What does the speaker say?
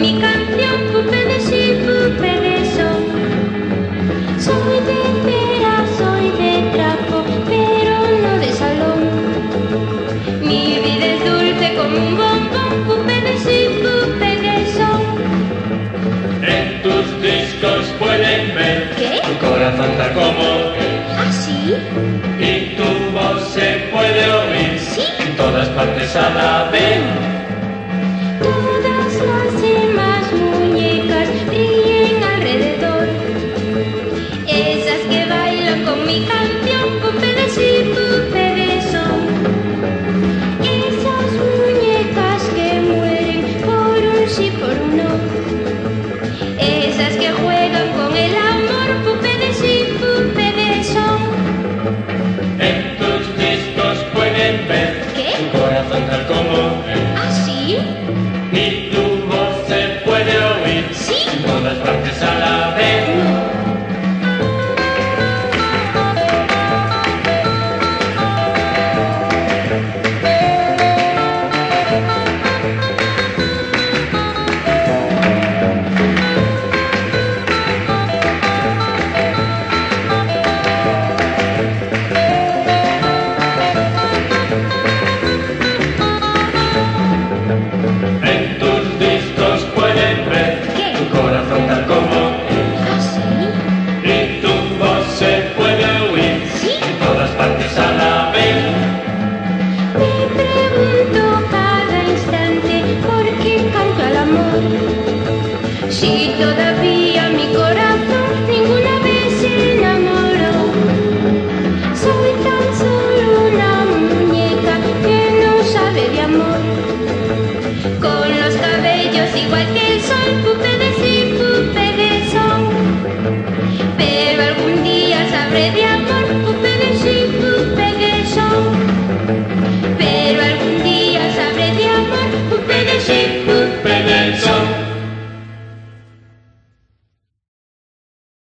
mi canción, poupée de ci, poupée de so. Soy de pera, soy de trapo, pero no de salón. Mi vida es dulce como un bombón, poupée de ci, poupée de so. En tus discos pueden ver tu corazón está como es. ¿Ah, sí? Y tu voz se puede oír ¿Sí? en todas partes a la vez. en vez. ¿Qué? Corazón tal como él. ¿Ah, sí? Ni tu voz se puede oír. Sí. En todas partes a la vez. artesana, ven. Minuto cada instante, porque canto al amor. Si todavía mi corazón ninguna vez se enamoró, soy tan solo una muñeca que no sabe de amor. Con los cabellos igual que el sol, pupedes y pupedes son. Pero algún día sabré de amor.